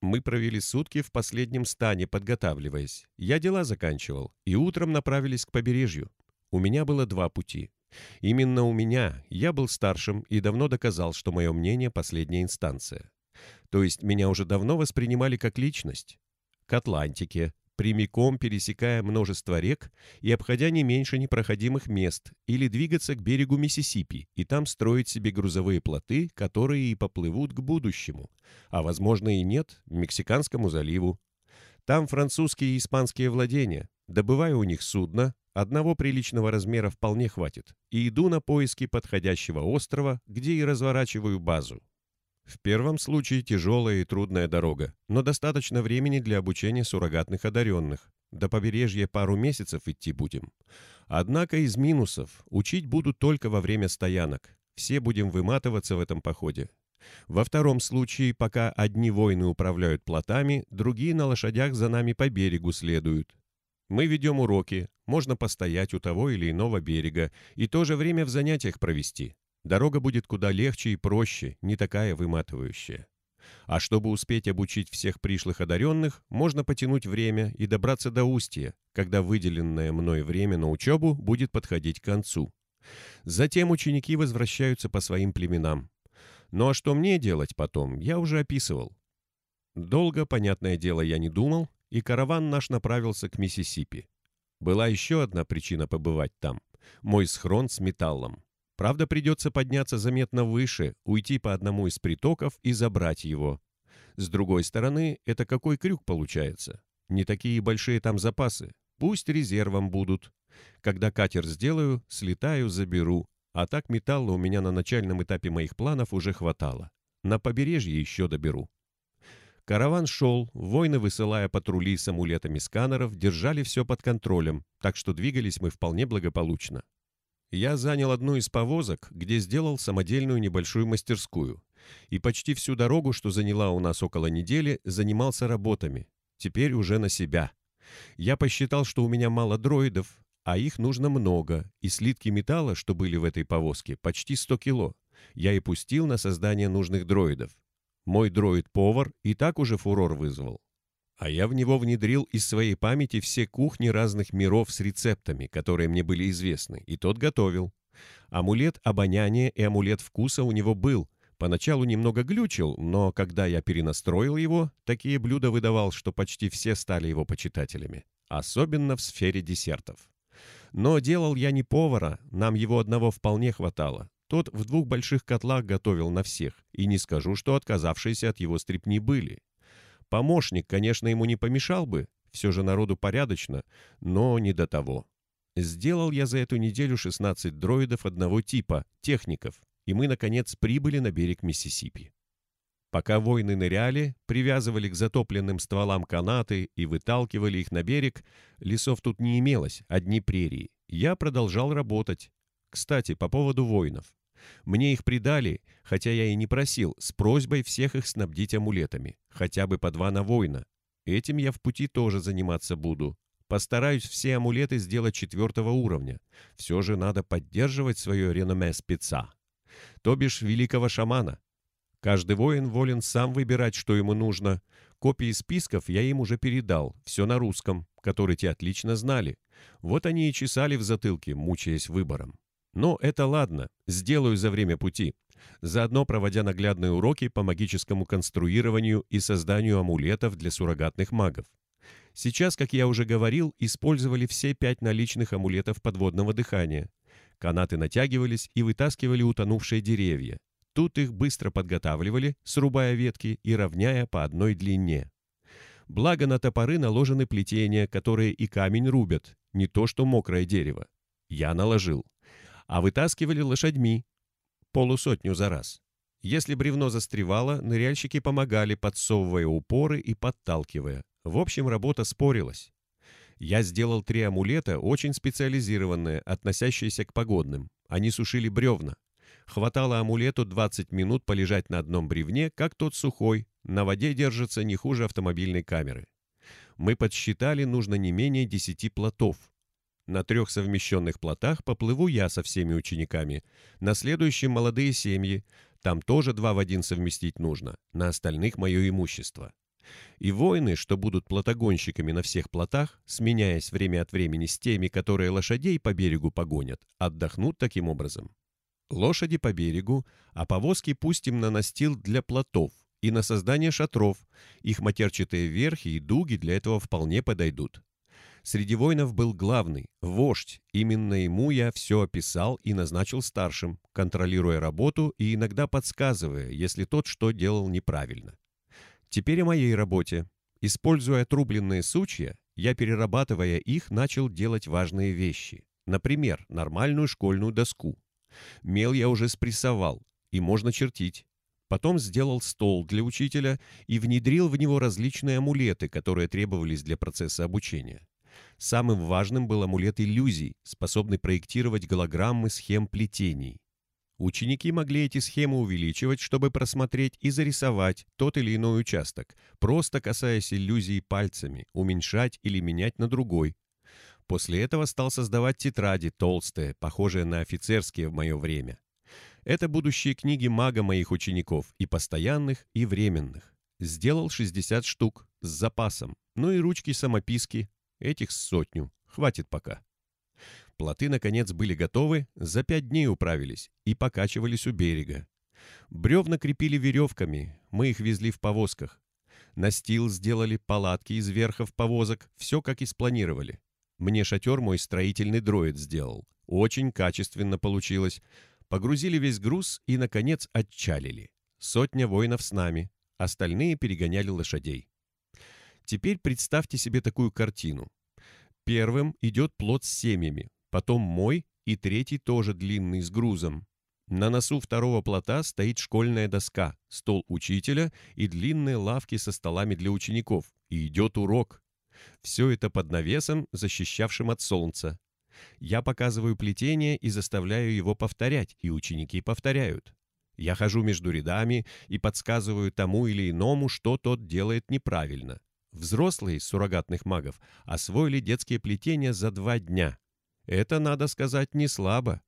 Мы провели сутки в последнем стане, подготавливаясь. Я дела заканчивал, и утром направились к побережью. У меня было два пути. Именно у меня, я был старшим и давно доказал, что мое мнение – последняя инстанция. То есть меня уже давно воспринимали как личность. К Атлантике, прямиком пересекая множество рек и обходя не меньше непроходимых мест, или двигаться к берегу Миссисипи и там строить себе грузовые плоты, которые и поплывут к будущему, а возможно и нет, Мексиканскому заливу. Там французские и испанские владения, добываю у них судно, одного приличного размера вполне хватит, и иду на поиски подходящего острова, где и разворачиваю базу. В первом случае тяжелая и трудная дорога, но достаточно времени для обучения суррогатных одаренных. До побережья пару месяцев идти будем. Однако из минусов учить будут только во время стоянок. Все будем выматываться в этом походе. Во втором случае, пока одни воины управляют плотами, другие на лошадях за нами по берегу следуют. Мы ведем уроки, можно постоять у того или иного берега и то же время в занятиях провести. Дорога будет куда легче и проще, не такая выматывающая. А чтобы успеть обучить всех пришлых одаренных, можно потянуть время и добраться до устья, когда выделенное мной время на учебу будет подходить к концу. Затем ученики возвращаются по своим племенам. Ну а что мне делать потом, я уже описывал. Долго, понятное дело, я не думал, и караван наш направился к Миссисипи. Была еще одна причина побывать там – мой схрон с металлом. Правда, придется подняться заметно выше, уйти по одному из притоков и забрать его. С другой стороны, это какой крюк получается? Не такие большие там запасы. Пусть резервом будут. Когда катер сделаю, слетаю, заберу. А так металла у меня на начальном этапе моих планов уже хватало. На побережье еще доберу. Караван шел, воины, высылая патрули с амулетами сканеров, держали все под контролем, так что двигались мы вполне благополучно. Я занял одну из повозок, где сделал самодельную небольшую мастерскую. И почти всю дорогу, что заняла у нас около недели, занимался работами. Теперь уже на себя. Я посчитал, что у меня мало дроидов, а их нужно много, и слитки металла, что были в этой повозке, почти 100 кило. Я и пустил на создание нужных дроидов. Мой дроид-повар и так уже фурор вызвал. А я в него внедрил из своей памяти все кухни разных миров с рецептами, которые мне были известны, и тот готовил. Амулет обоняния и амулет вкуса у него был. Поначалу немного глючил, но когда я перенастроил его, такие блюда выдавал, что почти все стали его почитателями. Особенно в сфере десертов. Но делал я не повара, нам его одного вполне хватало. Тот в двух больших котлах готовил на всех, и не скажу, что отказавшиеся от его стрипни были. Помощник, конечно, ему не помешал бы, все же народу порядочно, но не до того. Сделал я за эту неделю 16 дроидов одного типа, техников, и мы, наконец, прибыли на берег Миссисипи. Пока воины ныряли, привязывали к затопленным стволам канаты и выталкивали их на берег, лесов тут не имелось, одни прерии. Я продолжал работать. Кстати, по поводу воинов. Мне их придали, хотя я и не просил, с просьбой всех их снабдить амулетами, хотя бы по два на воина. Этим я в пути тоже заниматься буду. Постараюсь все амулеты сделать четвертого уровня. Все же надо поддерживать свое реноме спеца. То бишь великого шамана. Каждый воин волен сам выбирать, что ему нужно. Копии списков я им уже передал, все на русском, который те отлично знали. Вот они и чесали в затылке, мучаясь выбором. Но это ладно, сделаю за время пути, заодно проводя наглядные уроки по магическому конструированию и созданию амулетов для суррогатных магов. Сейчас, как я уже говорил, использовали все пять наличных амулетов подводного дыхания. Канаты натягивались и вытаскивали утонувшие деревья. Тут их быстро подготавливали, срубая ветки и равняя по одной длине. Благо на топоры наложены плетения, которые и камень рубят, не то что мокрое дерево. Я наложил а вытаскивали лошадьми, полусотню за раз. Если бревно застревало, ныряльщики помогали, подсовывая упоры и подталкивая. В общем, работа спорилась. Я сделал три амулета, очень специализированные, относящиеся к погодным. Они сушили бревна. Хватало амулету 20 минут полежать на одном бревне, как тот сухой, на воде держится не хуже автомобильной камеры. Мы подсчитали, нужно не менее 10 плотов, на трех совмещенных плотах поплыву я со всеми учениками. На следующем молодые семьи. Там тоже два в один совместить нужно. На остальных мое имущество. И воины, что будут плотогонщиками на всех плотах, сменяясь время от времени с теми, которые лошадей по берегу погонят, отдохнут таким образом. Лошади по берегу, а повозки пустим на настил для плотов и на создание шатров. Их матерчатые верхи и дуги для этого вполне подойдут. Среди воинов был главный, вождь. Именно ему я все описал и назначил старшим, контролируя работу и иногда подсказывая, если тот что делал неправильно. Теперь о моей работе. Используя отрубленные сучья, я, перерабатывая их, начал делать важные вещи. Например, нормальную школьную доску. Мел я уже спрессовал, и можно чертить. Потом сделал стол для учителя и внедрил в него различные амулеты, которые требовались для процесса обучения. Самым важным был амулет иллюзий, способный проектировать голограммы схем плетений. Ученики могли эти схемы увеличивать, чтобы просмотреть и зарисовать тот или иной участок, просто касаясь иллюзии пальцами, уменьшать или менять на другой. После этого стал создавать тетради толстые, похожие на офицерские в мое время. Это будущие книги мага моих учеников, и постоянных, и временных. Сделал 60 штук, с запасом, ну и ручки-самописки, Этих сотню. Хватит пока. Плоты, наконец, были готовы, за пять дней управились и покачивались у берега. Бревна крепили веревками, мы их везли в повозках. Настил сделали, палатки из верхов повозок, все как и спланировали. Мне шатер мой строительный дроид сделал. Очень качественно получилось. Погрузили весь груз и, наконец, отчалили. Сотня воинов с нами, остальные перегоняли лошадей. Теперь представьте себе такую картину. Первым идет плод с семьями, потом мой и третий тоже длинный с грузом. На носу второго плота стоит школьная доска, стол учителя и длинные лавки со столами для учеников. И идет урок. Все это под навесом, защищавшим от солнца. Я показываю плетение и заставляю его повторять, и ученики повторяют. Я хожу между рядами и подсказываю тому или иному, что тот делает неправильно. Взрослые из суррогатных магов освоили детские плетения за два дня. Это, надо сказать, не слабо.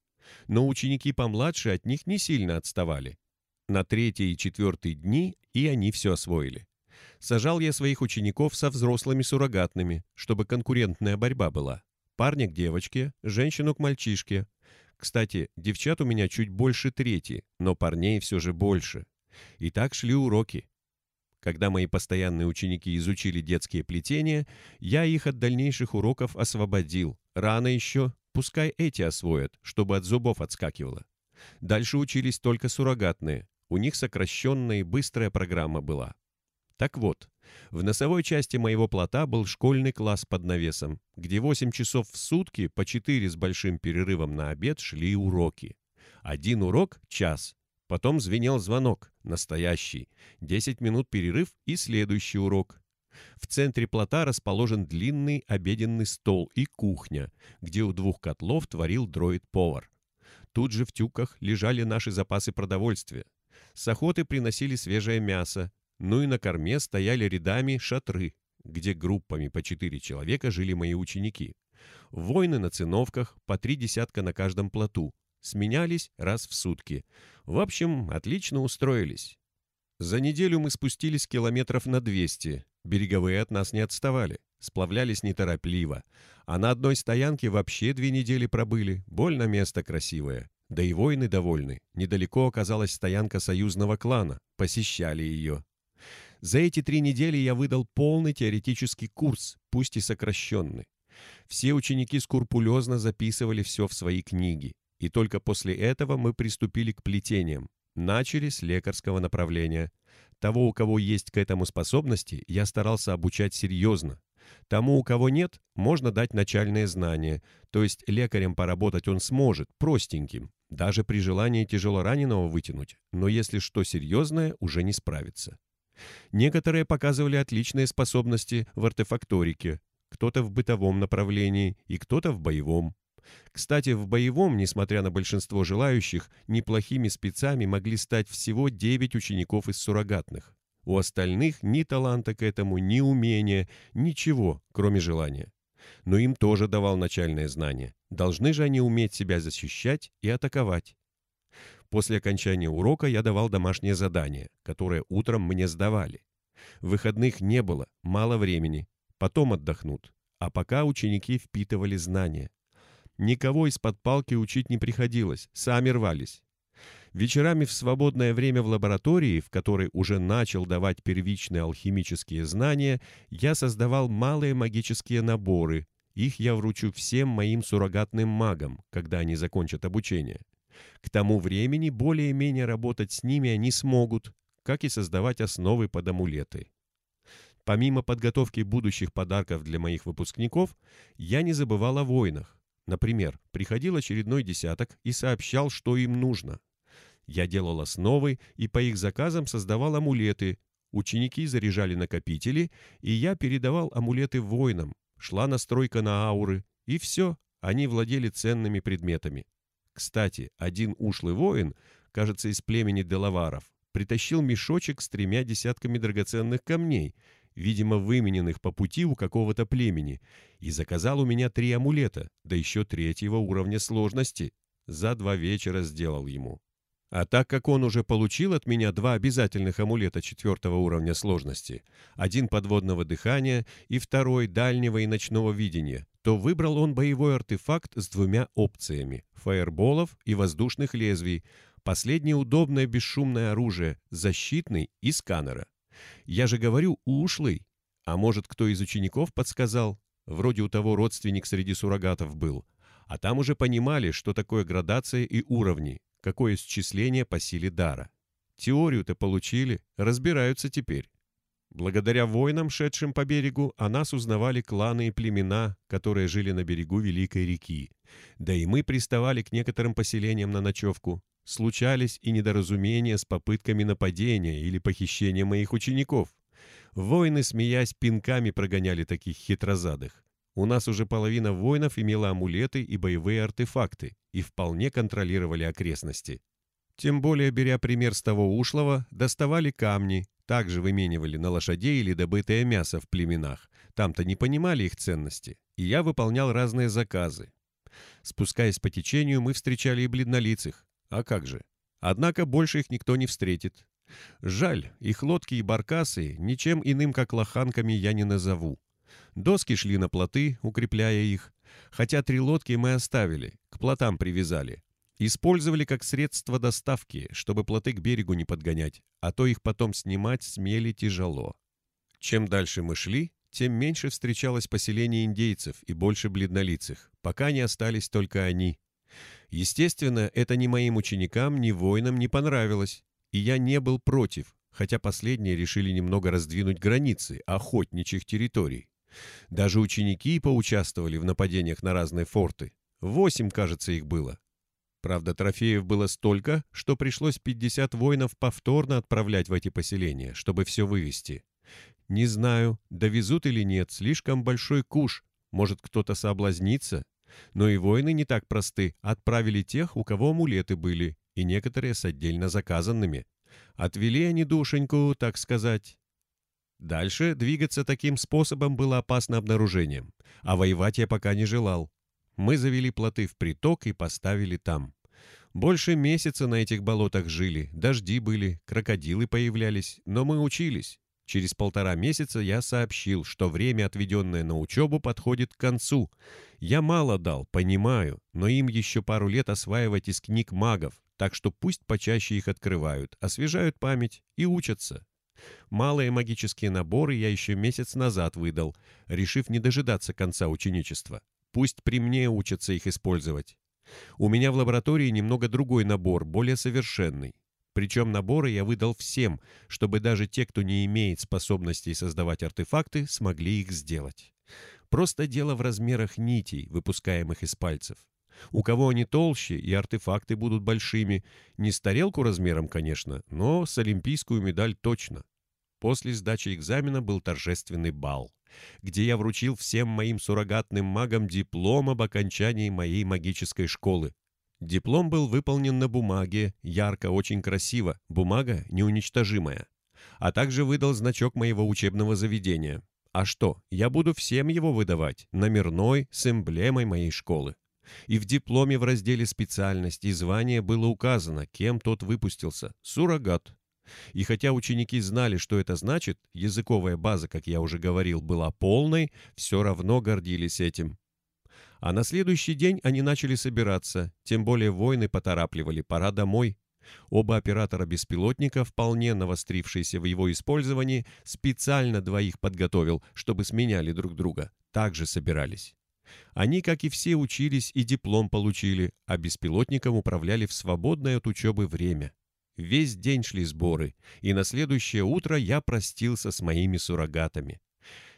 Но ученики помладше от них не сильно отставали. На третий и четвертый дни и они все освоили. Сажал я своих учеников со взрослыми суррогатными, чтобы конкурентная борьба была. Парня к девочке, женщину к мальчишке. Кстати, девчат у меня чуть больше трети, но парней все же больше. И так шли уроки. Когда мои постоянные ученики изучили детские плетения, я их от дальнейших уроков освободил. Рано еще, пускай эти освоят, чтобы от зубов отскакивало. Дальше учились только суррогатные. У них сокращенная и быстрая программа была. Так вот, в носовой части моего плота был школьный класс под навесом, где 8 часов в сутки по 4 с большим перерывом на обед шли уроки. Один урок – час, Потом звенел звонок, настоящий. Десять минут перерыв и следующий урок. В центре плота расположен длинный обеденный стол и кухня, где у двух котлов творил дроид-повар. Тут же в тюках лежали наши запасы продовольствия. С охоты приносили свежее мясо, ну и на корме стояли рядами шатры, где группами по четыре человека жили мои ученики. Войны на циновках, по три десятка на каждом плоту, сменялись раз в сутки. В общем, отлично устроились. За неделю мы спустились километров на 200. Береговые от нас не отставали. Сплавлялись неторопливо. А на одной стоянке вообще две недели пробыли. Больно место красивое. Да и воины довольны. Недалеко оказалась стоянка союзного клана. Посещали ее. За эти три недели я выдал полный теоретический курс, пусть и сокращенный. Все ученики скрупулезно записывали все в свои книги. И только после этого мы приступили к плетениям. Начали с лекарского направления. Того, у кого есть к этому способности, я старался обучать серьезно. Тому, у кого нет, можно дать начальные знания, то есть лекарем поработать он сможет, простеньким, даже при желании тяжелораненого вытянуть, но если что серьезное, уже не справится. Некоторые показывали отличные способности в артефакторике, кто-то в бытовом направлении и кто-то в боевом. Кстати, в боевом, несмотря на большинство желающих, неплохими спецами могли стать всего 9 учеников из суррогатных. У остальных ни таланта к этому, ни умения, ничего, кроме желания. Но им тоже давал начальное знание. Должны же они уметь себя защищать и атаковать. После окончания урока я давал домашнее задание, которое утром мне сдавали. Выходных не было, мало времени. Потом отдохнут. А пока ученики впитывали знания. Никого из-под палки учить не приходилось, сами рвались. Вечерами в свободное время в лаборатории, в которой уже начал давать первичные алхимические знания, я создавал малые магические наборы. Их я вручу всем моим суррогатным магам, когда они закончат обучение. К тому времени более-менее работать с ними они смогут, как и создавать основы под амулеты. Помимо подготовки будущих подарков для моих выпускников, я не забывал о войнах. Например, приходил очередной десяток и сообщал, что им нужно. Я делал основы и по их заказам создавал амулеты. Ученики заряжали накопители, и я передавал амулеты воинам. Шла настройка на ауры, и все, они владели ценными предметами. Кстати, один ушлый воин, кажется, из племени Делаваров, притащил мешочек с тремя десятками драгоценных камней, видимо, вымененных по пути у какого-то племени, и заказал у меня три амулета, да еще третьего уровня сложности. За два вечера сделал ему. А так как он уже получил от меня два обязательных амулета четвертого уровня сложности, один подводного дыхания и второй дальнего и ночного видения, то выбрал он боевой артефакт с двумя опциями – фаерболов и воздушных лезвий. Последнее удобное бесшумное оружие, защитный и сканера. Я же говорю ушлый. А может, кто из учеников подсказал? Вроде у того родственник среди суррогатов был. А там уже понимали, что такое градация и уровни, какое счисление по силе дара. Теорию-то получили, разбираются теперь. Благодаря воинам, шедшим по берегу, о нас узнавали кланы и племена, которые жили на берегу Великой реки. Да и мы приставали к некоторым поселениям на ночевку. Случались и недоразумения с попытками нападения или похищения моих учеников. Воины, смеясь, пинками прогоняли таких хитрозадых. У нас уже половина воинов имела амулеты и боевые артефакты и вполне контролировали окрестности. Тем более, беря пример с того ушлого, доставали камни, также выменивали на лошадей или добытое мясо в племенах. Там-то не понимали их ценности. И я выполнял разные заказы. Спускаясь по течению, мы встречали и бледнолицых. А как же? Однако больше их никто не встретит. Жаль, их лодки и баркасы ничем иным, как лоханками я не назову. Доски шли на плоты, укрепляя их. Хотя три лодки мы оставили, к плотам привязали. Использовали как средство доставки, чтобы плоты к берегу не подгонять, а то их потом снимать смели тяжело. Чем дальше мы шли, тем меньше встречалось поселений индейцев и больше бледнолицых, пока не остались только они. Естественно, это ни моим ученикам, ни воинам не понравилось, и я не был против, хотя последние решили немного раздвинуть границы охотничьих территорий. Даже ученики поучаствовали в нападениях на разные форты. Восемь, кажется, их было. Правда, трофеев было столько, что пришлось 50 воинов повторно отправлять в эти поселения, чтобы все вывести. Не знаю, довезут или нет, слишком большой куш. Может, кто-то соблазнится? Но и воины не так просты. Отправили тех, у кого амулеты были, и некоторые с отдельно заказанными. Отвели они душеньку, так сказать. Дальше двигаться таким способом было опасно обнаружением, а воевать я пока не желал. Мы завели плоты в приток и поставили там. Больше месяца на этих болотах жили, дожди были, крокодилы появлялись, но мы учились. Через полтора месяца я сообщил, что время, отведенное на учебу, подходит к концу. Я мало дал, понимаю, но им еще пару лет осваивать из книг магов, так что пусть почаще их открывают, освежают память и учатся. Малые магические наборы я еще месяц назад выдал, решив не дожидаться конца ученичества. Пусть при мне учатся их использовать. У меня в лаборатории немного другой набор, более совершенный. Причем наборы я выдал всем, чтобы даже те, кто не имеет способностей создавать артефакты, смогли их сделать. Просто дело в размерах нитей, выпускаемых из пальцев. У кого они толще, и артефакты будут большими. Не с тарелку размером, конечно, но с олимпийскую медаль точно. После сдачи экзамена был торжественный бал, где я вручил всем моим суррогатным магам диплом об окончании моей магической школы. Диплом был выполнен на бумаге, ярко, очень красиво, бумага неуничтожимая. А также выдал значок моего учебного заведения. А что, я буду всем его выдавать, номерной, с эмблемой моей школы. И в дипломе в разделе «Специальность» и «Звание» было указано, кем тот выпустился – суррогат. И хотя ученики знали, что это значит, языковая база, как я уже говорил, была полной, все равно гордились этим. А на следующий день они начали собираться, тем более воины поторапливали, пора домой. Оба оператора беспилотника, вполне навострившиеся в его использовании, специально двоих подготовил, чтобы сменяли друг друга. Также собирались. Они, как и все, учились и диплом получили, а беспилотником управляли в свободное от учебы время. Весь день шли сборы, и на следующее утро я простился с моими суррогатами.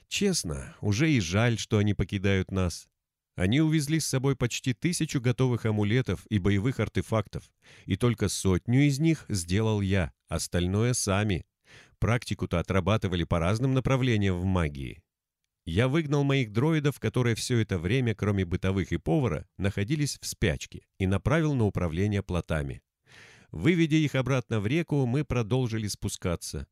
Честно, уже и жаль, что они покидают нас. Они увезли с собой почти тысячу готовых амулетов и боевых артефактов, и только сотню из них сделал я, остальное сами. Практику-то отрабатывали по разным направлениям в магии. Я выгнал моих дроидов, которые все это время, кроме бытовых и повара, находились в спячке, и направил на управление плотами. Выведя их обратно в реку, мы продолжили спускаться.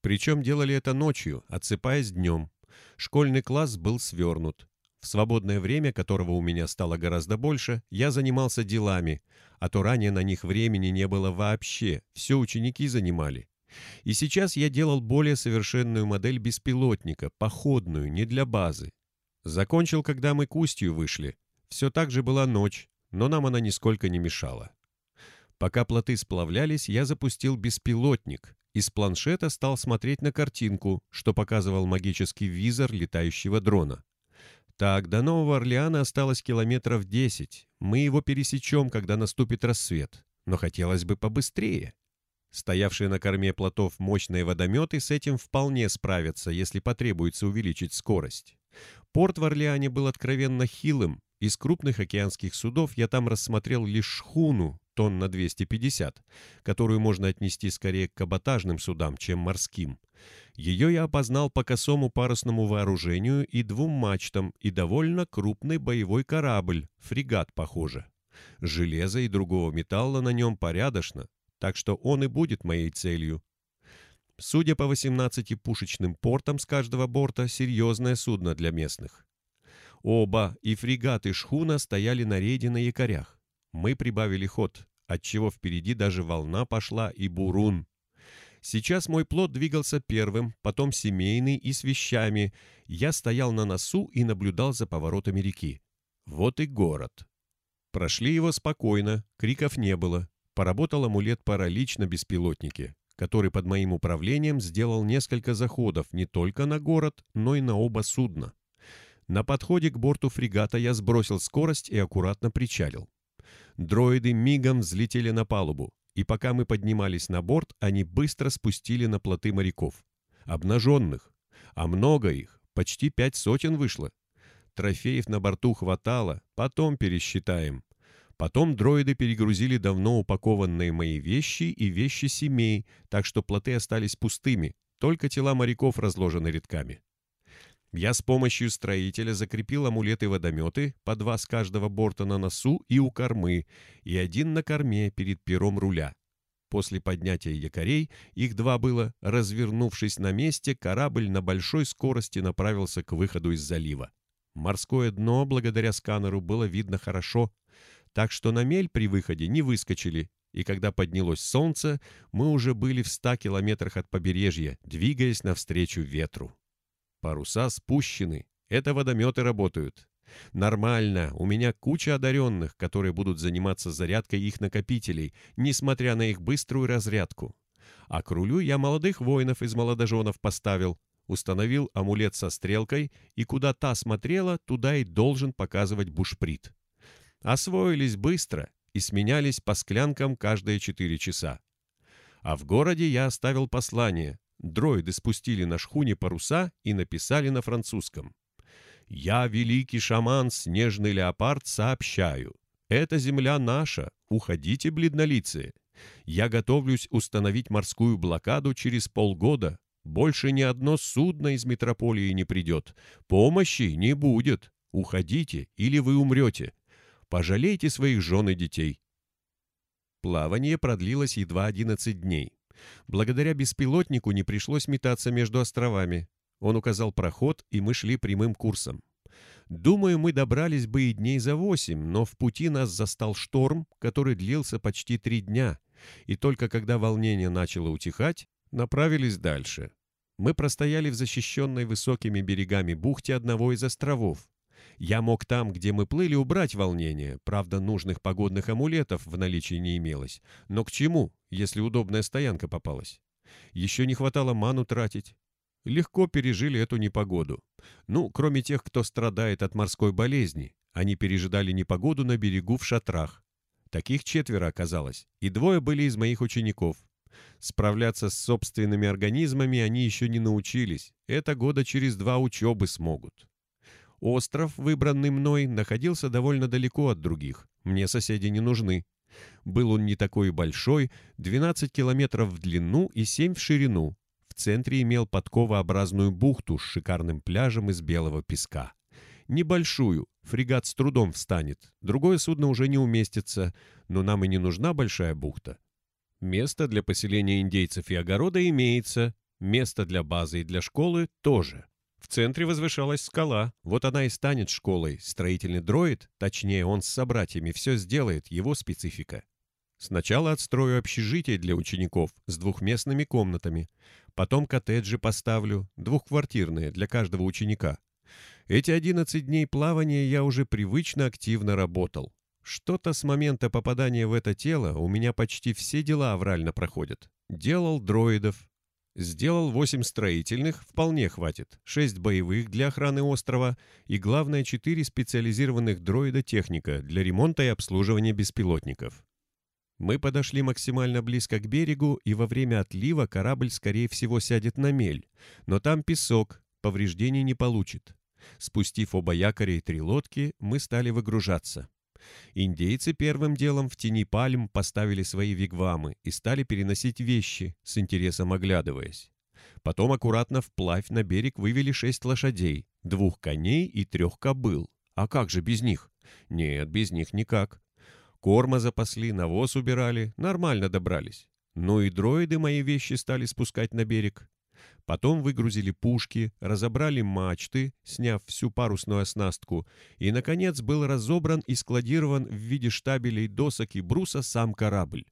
Причем делали это ночью, отсыпаясь днем. Школьный класс был свернут. В свободное время, которого у меня стало гораздо больше, я занимался делами, а то ранее на них времени не было вообще, все ученики занимали. И сейчас я делал более совершенную модель беспилотника, походную, не для базы. Закончил, когда мы к устью вышли. Все так же была ночь, но нам она нисколько не мешала. Пока плоты сплавлялись, я запустил беспилотник. Из планшета стал смотреть на картинку, что показывал магический визор летающего дрона. Так, до Нового Орлеана осталось километров 10. Мы его пересечем, когда наступит рассвет. Но хотелось бы побыстрее. Стоявшие на корме плотов мощные водометы с этим вполне справятся, если потребуется увеличить скорость. Порт в Орлеане был откровенно хилым. Из крупных океанских судов я там рассмотрел лишь шхуну, тонн на 250, которую можно отнести скорее к каботажным судам, чем морским. Ее я опознал по косому парусному вооружению и двум мачтам, и довольно крупный боевой корабль, фрегат, похоже. Железа и другого металла на нем порядочно, так что он и будет моей целью. Судя по 18 пушечным портам с каждого борта, серьезное судно для местных. Оба, и фрегат, и шхуна, стояли на рейде на якорях. Мы прибавили ход, отчего впереди даже волна пошла и бурун. Сейчас мой плод двигался первым, потом семейный и с вещами. Я стоял на носу и наблюдал за поворотами реки. Вот и город. Прошли его спокойно, криков не было. Поработал амулет паралич на беспилотнике, который под моим управлением сделал несколько заходов не только на город, но и на оба судна. На подходе к борту фрегата я сбросил скорость и аккуратно причалил. Дроиды мигом взлетели на палубу, и пока мы поднимались на борт, они быстро спустили на плоты моряков. Обнаженных. А много их, почти пять сотен вышло. Трофеев на борту хватало, потом пересчитаем. Потом дроиды перегрузили давно упакованные мои вещи и вещи семей, так что плоты остались пустыми, только тела моряков разложены рядками. Я с помощью строителя закрепил амулеты-водометы, по два с каждого борта на носу и у кормы, и один на корме перед пером руля. После поднятия якорей, их два было, развернувшись на месте, корабль на большой скорости направился к выходу из залива. Морское дно, благодаря сканеру, было видно хорошо, так что на мель при выходе не выскочили, и когда поднялось солнце, мы уже были в ста километрах от побережья, двигаясь навстречу ветру. Паруса спущены. Это водометы работают. Нормально, у меня куча одаренных, которые будут заниматься зарядкой их накопителей, несмотря на их быструю разрядку. А к рулю я молодых воинов из молодоженов поставил, установил амулет со стрелкой, и куда та смотрела, туда и должен показывать бушприт. Освоились быстро и сменялись по склянкам каждые четыре часа. А в городе я оставил послание, Дроиды спустили на шхуне паруса и написали на французском. «Я, великий шаман, снежный леопард, сообщаю. Эта земля наша, уходите, бледнолицые. Я готовлюсь установить морскую блокаду через полгода. Больше ни одно судно из метрополии не придет. Помощи не будет. Уходите, или вы умрете. Пожалейте своих жен и детей». Плавание продлилось едва 11 дней. Благодаря беспилотнику не пришлось метаться между островами. Он указал проход, и мы шли прямым курсом. Думаю, мы добрались бы и дней за восемь, но в пути нас застал шторм, который длился почти три дня, И только когда волнение начало утихать, направились дальше. Мы простояли в защищенной высокими берегами бухте одного из островов. Я мог там, где мы плыли, убрать волнение, правда, нужных погодных амулетов в наличии не имелось. Но к чему, если удобная стоянка попалась? Еще не хватало ману тратить. Легко пережили эту непогоду. Ну, кроме тех, кто страдает от морской болезни. Они пережидали непогоду на берегу в шатрах. Таких четверо оказалось, и двое были из моих учеников. Справляться с собственными организмами они еще не научились. Это года через два учебы смогут. Остров, выбранный мной, находился довольно далеко от других. Мне соседи не нужны. Был он не такой большой, 12 километров в длину и 7 в ширину. В центре имел подковообразную бухту с шикарным пляжем из белого песка. Небольшую, фрегат с трудом встанет, другое судно уже не уместится, но нам и не нужна большая бухта. Место для поселения индейцев и огорода имеется, место для базы и для школы тоже. В центре возвышалась скала, вот она и станет школой. Строительный дроид, точнее он с собратьями, все сделает, его специфика. Сначала отстрою общежитие для учеников с двухместными комнатами. Потом коттеджи поставлю, двухквартирные для каждого ученика. Эти 11 дней плавания я уже привычно активно работал. Что-то с момента попадания в это тело у меня почти все дела аврально проходят. Делал дроидов, Сделал 8 строительных, вполне хватит, 6 боевых для охраны острова и, главное, 4 специализированных дроида-техника для ремонта и обслуживания беспилотников. Мы подошли максимально близко к берегу, и во время отлива корабль, скорее всего, сядет на мель, но там песок, повреждений не получит. Спустив оба якоря и три лодки, мы стали выгружаться. Индейцы первым делом в тени пальм поставили свои вигвамы и стали переносить вещи, с интересом оглядываясь. Потом аккуратно вплавь на берег вывели шесть лошадей, двух коней и трех кобыл. А как же без них? Нет, без них никак. Корма запасли, навоз убирали, нормально добрались. Ну и дроиды мои вещи стали спускать на берег. Потом выгрузили пушки, разобрали мачты, сняв всю парусную оснастку, и, наконец, был разобран и складирован в виде штабелей досок и бруса сам корабль.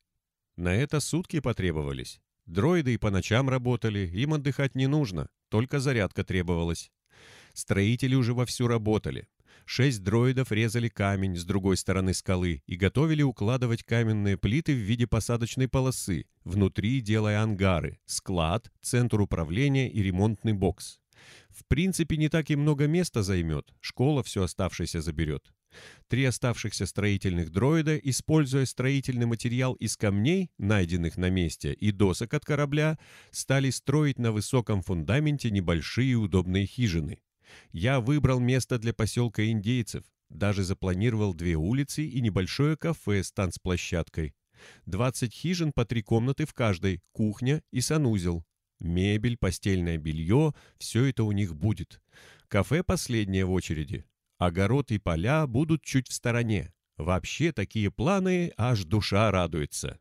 На это сутки потребовались. Дроиды и по ночам работали, им отдыхать не нужно, только зарядка требовалась. Строители уже вовсю работали. Шесть дроидов резали камень с другой стороны скалы и готовили укладывать каменные плиты в виде посадочной полосы, внутри делая ангары, склад, центр управления и ремонтный бокс. В принципе, не так и много места займет, школа все оставшееся заберет. Три оставшихся строительных дроида, используя строительный материал из камней, найденных на месте, и досок от корабля, стали строить на высоком фундаменте небольшие удобные хижины. Я выбрал место для поселка индейцев, даже запланировал две улицы и небольшое кафе с танцплощадкой. 20 хижин по три комнаты в каждой, кухня и санузел. Мебель, постельное белье – все это у них будет. Кафе последнее в очереди. Огород и поля будут чуть в стороне. Вообще такие планы аж душа радуется.